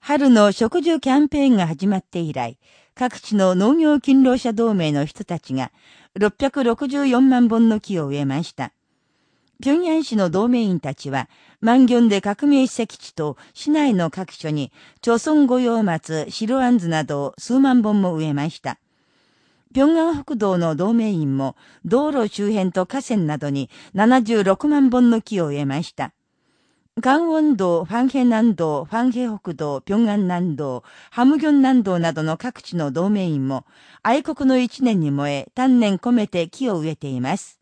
春の植樹キャンペーンが始まって以来、各地の農業勤労者同盟の人たちが664万本の木を植えました。平壌市の同盟員たちは、万行で革命史跡地と市内の各所に、朝村御用松、白あんずなどを数万本も植えました。平壌北道の同盟員も、道路周辺と河川などに76万本の木を植えました。関温道、ファンヘ南道、ファンヘ北道、平安南道、ハムギョン南道などの各地の同盟員も、愛国の一年に燃え、丹念込めて木を植えています。